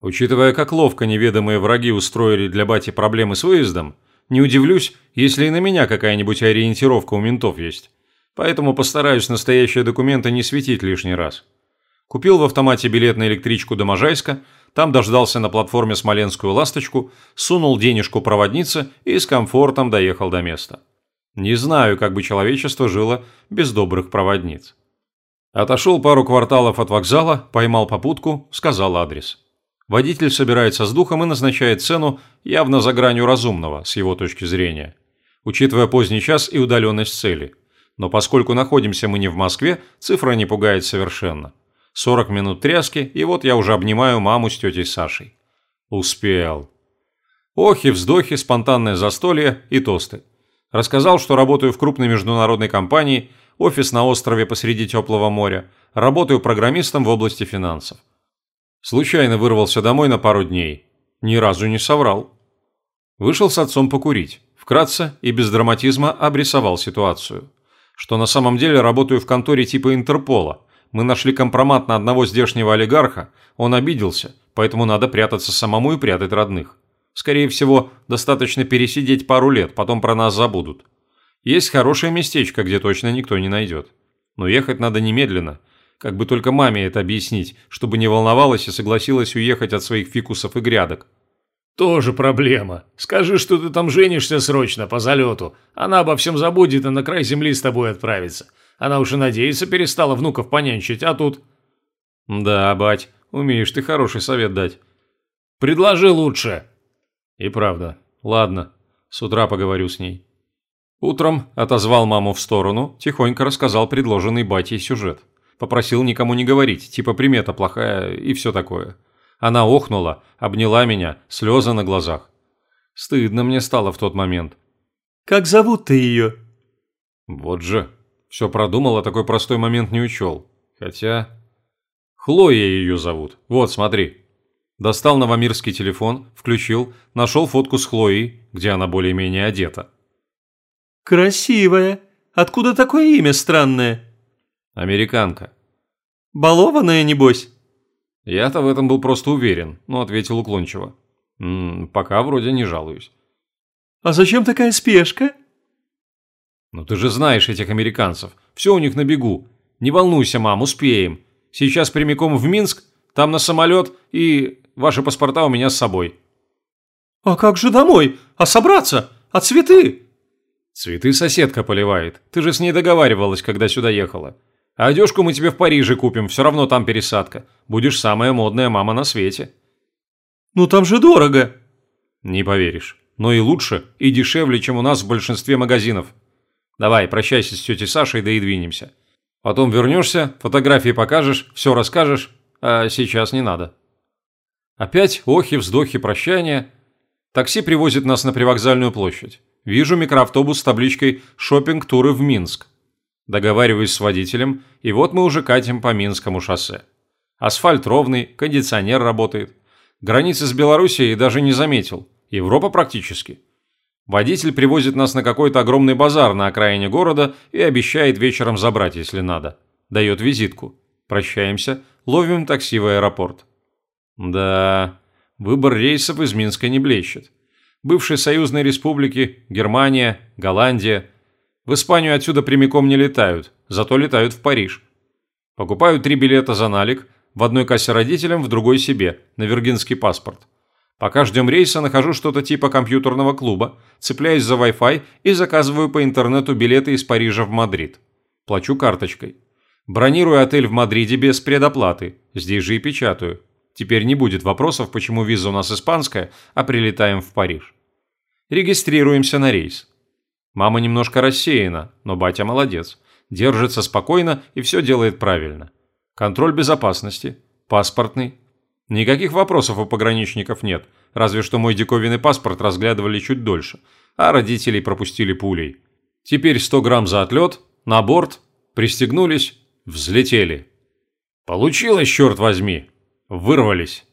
Учитывая, как ловко неведомые враги устроили для бати проблемы с выездом, не удивлюсь, если и на меня какая-нибудь ориентировка у ментов есть. Поэтому постараюсь настоящие документы не светить лишний раз. Купил в автомате билет на электричку до Можайска, там дождался на платформе Смоленскую «Ласточку», сунул денежку проводнице и с комфортом доехал до места. Не знаю, как бы человечество жило без добрых проводниц. Отошел пару кварталов от вокзала, поймал попутку, сказал адрес. Водитель собирается с духом и назначает цену явно за гранью разумного, с его точки зрения. Учитывая поздний час и удаленность цели. Но поскольку находимся мы не в Москве, цифра не пугает совершенно. 40 минут тряски, и вот я уже обнимаю маму с тетей Сашей. Успел. Охи, вздохи, спонтанное застолье и тосты. Рассказал, что работаю в крупной международной компании, офис на острове посреди теплого моря, работаю программистом в области финансов. Случайно вырвался домой на пару дней. Ни разу не соврал. Вышел с отцом покурить. Вкратце и без драматизма обрисовал ситуацию. Что на самом деле работаю в конторе типа Интерпола, мы нашли компромат на одного здешнего олигарха, он обиделся, поэтому надо прятаться самому и прятать родных. Скорее всего, достаточно пересидеть пару лет, потом про нас забудут. Есть хорошее местечко, где точно никто не найдет. Но ехать надо немедленно. Как бы только маме это объяснить, чтобы не волновалась и согласилась уехать от своих фикусов и грядок. «Тоже проблема. Скажи, что ты там женишься срочно, по залету. Она обо всем забудет и на край земли с тобой отправится. Она уж и надеяться перестала внуков понянчить, а тут...» «Да, бать, умеешь ты хороший совет дать». «Предложи лучше». «И правда. Ладно, с утра поговорю с ней». Утром отозвал маму в сторону, тихонько рассказал предложенный батей сюжет. Попросил никому не говорить, типа примета плохая и все такое. Она охнула, обняла меня, слезы на глазах. Стыдно мне стало в тот момент. «Как зовут ты ее?» «Вот же, все продумал, а такой простой момент не учел. Хотя... Хлоя ее зовут. Вот, смотри. Достал новомирский телефон, включил, нашел фотку с Хлоей, где она более-менее одета. «Красивая. Откуда такое имя странное?» «Американка». «Балованная, небось?» Я-то в этом был просто уверен, но ответил уклончиво. «М -м, «Пока вроде не жалуюсь». «А зачем такая спешка?» «Ну ты же знаешь этих американцев. Все у них на бегу. Не волнуйся, мам, успеем. Сейчас прямиком в Минск, там на самолет и ваши паспорта у меня с собой». «А как же домой? А собраться? А цветы?» «Цветы соседка поливает. Ты же с ней договаривалась, когда сюда ехала. А одежку мы тебе в Париже купим, все равно там пересадка. Будешь самая модная мама на свете». «Ну там же дорого». «Не поверишь. Но и лучше, и дешевле, чем у нас в большинстве магазинов. Давай, прощайся с тетей Сашей, да и двинемся. Потом вернешься, фотографии покажешь, все расскажешь, а сейчас не надо. Опять охи, вздохи, прощания. Такси привозит нас на привокзальную площадь. Вижу микроавтобус с табличкой «Шоппинг-туры в Минск». Договариваюсь с водителем, и вот мы уже катим по Минскому шоссе. Асфальт ровный, кондиционер работает. Границы с Белоруссией даже не заметил. Европа практически. Водитель привозит нас на какой-то огромный базар на окраине города и обещает вечером забрать, если надо. Дает визитку. Прощаемся, ловим такси в аэропорт. Да, выбор рейсов из Минска не блещет. Бывшие союзные республики, Германия, Голландия. В Испанию отсюда прямиком не летают, зато летают в Париж. Покупаю три билета за налик, в одной кассе родителям, в другой себе, на виргинский паспорт. Пока ждем рейса, нахожу что-то типа компьютерного клуба, цепляюсь за Wi-Fi и заказываю по интернету билеты из Парижа в Мадрид. Плачу карточкой. Бронирую отель в Мадриде без предоплаты. Здесь же и печатаю. Теперь не будет вопросов, почему виза у нас испанская, а прилетаем в Париж. Регистрируемся на рейс. Мама немножко рассеяна, но батя молодец. Держится спокойно и все делает правильно. Контроль безопасности, паспортный, Никаких вопросов у пограничников нет, разве что мой диковинный паспорт разглядывали чуть дольше, а родителей пропустили пулей. Теперь 100 грамм за отлет, на борт, пристегнулись, взлетели. Получилось, черт возьми! Вырвались.